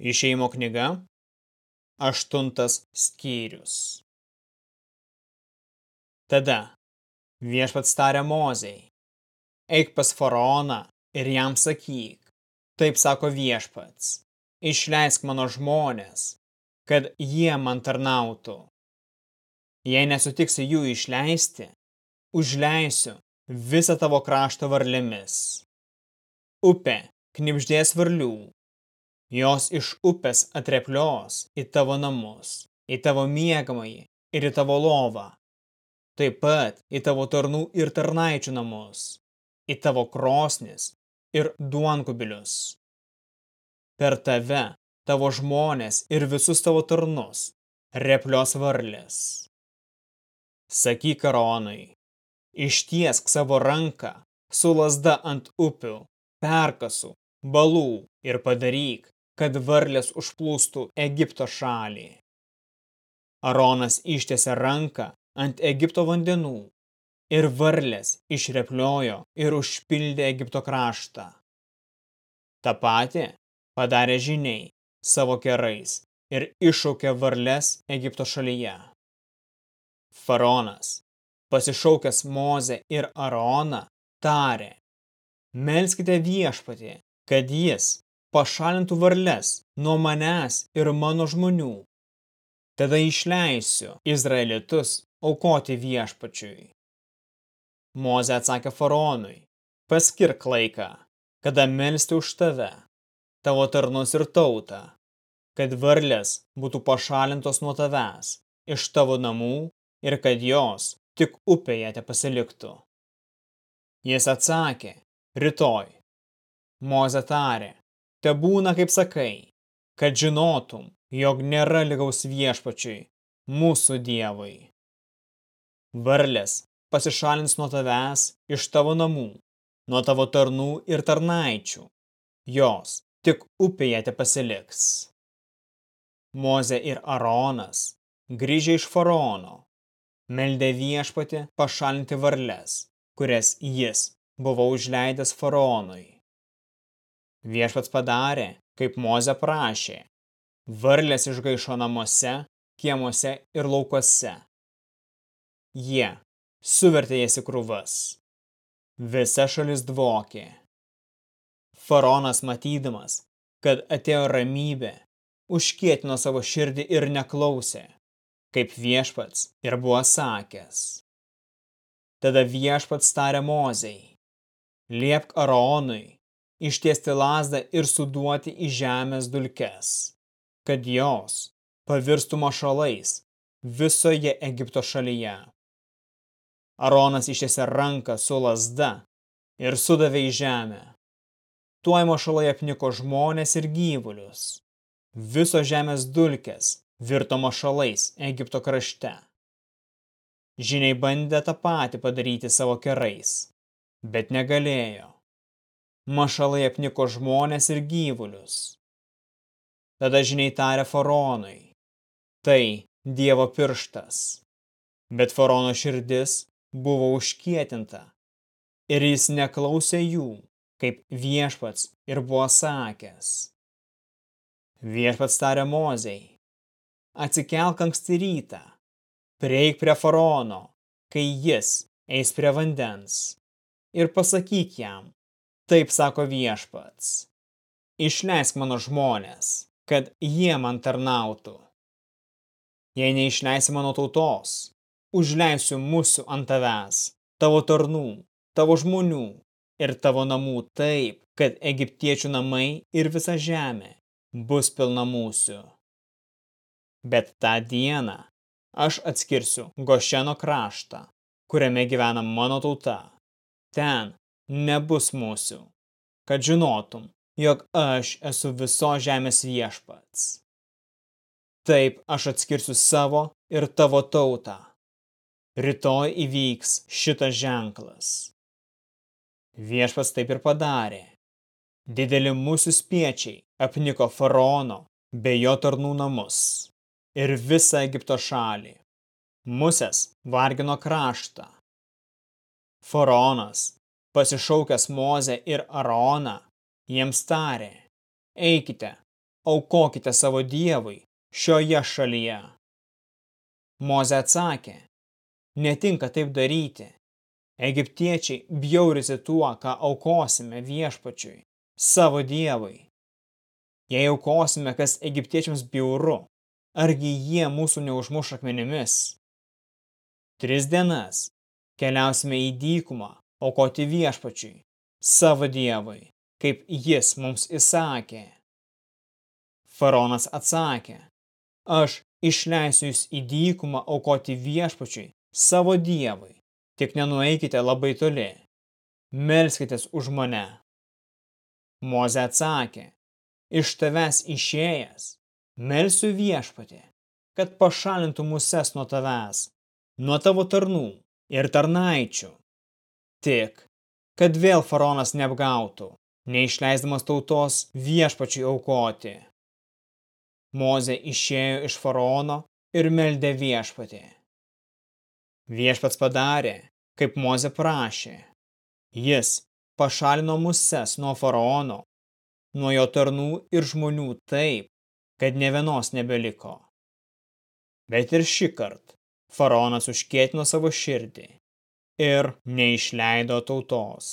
Išeimo knyga, aštuntas skyrius. Tada viešpats tarė Mozei, eik pas faraoną ir jam sakyk, taip sako viešpats, išleisk mano žmonės, kad jie man tarnautų. Jei nesutiksi jų išleisti, užleisiu visą tavo kraštą varlėmis. Upė knipždės varlių, jos iš upės atreplios į tavo namus, į tavo miegamąjį ir į tavo lovą, taip pat į tavo tarnų ir tarnaičių namus, į tavo krosnis ir duonkubilius. Per tave, tavo žmonės ir visus tavo tarnus replios varlės. Sakyk karonai, ištiesk savo ranką su lasda ant upių, perkasų, balų ir padaryk, kad varlės užplūstų Egipto šalį. Aronas ištiesė ranką ant Egipto vandenų ir varlės išrepliojo ir užpildė Egipto kraštą. Ta pati padarė žiniai savo kerais ir iššaukė varlės Egipto šalyje. Faronas, pasišaukęs Mozę ir Aroną, tarė, melskite viešpatį, kad jis pašalintų varles nuo manęs ir mano žmonių. Tada išleisiu Izraelitus aukoti viešpačiui. Moze atsakė faraonui, paskirk laiką, kada melsti už tave, tavo tarnus ir tautą, kad varlės būtų pašalintos nuo tavęs, iš tavo namų ir kad jos tik upėje te pasiliktų. Jis atsakė, rytoj. Moze tarė, te būna, kaip sakai, kad žinotum, jog nėra lygaus viešpačiui, mūsų dievui. Varlės pasišalins nuo tavęs iš tavo namų, nuo tavo tarnų ir tarnaičių, jos tik upėje te pasiliks. Moze ir Aronas, grįžę iš faraono, meldė viešpati pašalinti varles, kurias jis buvo užleidęs faraonui. Viešpats padarė, kaip Moze prašė. Varlės išgaišo namuose, kiemuose ir laukuose. Jie suvertė jas į krūvas. Visa šalis dvokė. Faronas matydamas, kad atėjo ramybė, užkietino savo širdį ir neklausė, kaip viešpats ir buvo sakęs. Tada viešpats tarė Mozei, liepk Aronui ištiesti lasdą ir suduoti į žemės dulkes, kad jos pavirstų mašalais visoje Egipto šalyje. Aronas ištiesė ranką su lasda ir sudavė į žemę. Tuoj mašalai apniko žmonės ir gyvulius. Viso žemės dulkės virto mašalais Egipto krašte. Žiniai bandė tą patį padaryti savo kerais, bet negalėjo mašalai apniko žmonės ir gyvulius. Tada žiniai tarė faraonui, tai Dievo pirštas. Bet faraono širdis buvo užkietinta ir jis neklausė jų, kaip viešpats ir buvo sakęs. Viešpats tarė Mozei, atsikelk anksti rytą, prieik prie faraono, kai jis eis prie vandens, ir pasakyk jam, Taip sako viešpats. Išleisk mano žmonės, kad jie man tarnautų. Jei neišleisi mano tautos, užleisiu mūsų ant tavęs, tavo tarnų, tavo žmonių ir tavo namų taip, kad egiptiečių namai ir visa žemė bus pilna mūsų. Bet tą dieną aš atskirsiu Gošeno kraštą, kuriame gyvena mano tauta. Ten nebus mūsų, kad žinotum, jog aš esu viso žemės viešpats. Taip aš atskirsiu savo ir tavo tautą. Rytoj įvyks šitas ženklas. Viešpas taip ir padarė. Dideli mūsų spiečiai apniko faraono bei jo tarnų namus ir visą Egipto šalį. Musės vargino kraštą. Faraonas pasišaukęs Mozę ir Aroną, jiems tarė, eikite, aukokite savo dievui šioje šalyje. Moze atsakė, netinka taip daryti. Egiptiečiai bjaurisi tuo, ką aukosime viešpačiui, savo dievui. Jei aukosime, kas egiptiečiams bjauru, argi jie mūsų neužmuš akmenimis? Tris dienas keliausime į dykumą aukoti viešpačiui, savo dievui, kaip jis mums įsakė. Faronas atsakė, aš išleisiu jūs į dykumą aukoti viešpačiui, savo dievui, tik nenueikite labai toli, melskitės už mane. Moze atsakė, iš tavęs išėjęs, melsiu viešpatį, kad pašalintų muses nuo tavęs, nuo tavo tarnų ir tarnaičių. Tik, kad vėl faraonas neapgautų, neišleisdamas tautos viešpačiui aukoti. Mozė išėjo iš faraono ir meldė viešpatį. Viešpats padarė, kaip Mozė prašė. Jis pašalino muses nuo faraono, nuo jo tarnų ir žmonių taip, kad ne vienos nebeliko. Bet ir šį kartą faraonas užkėtino savo širdį ir neišleido tautos.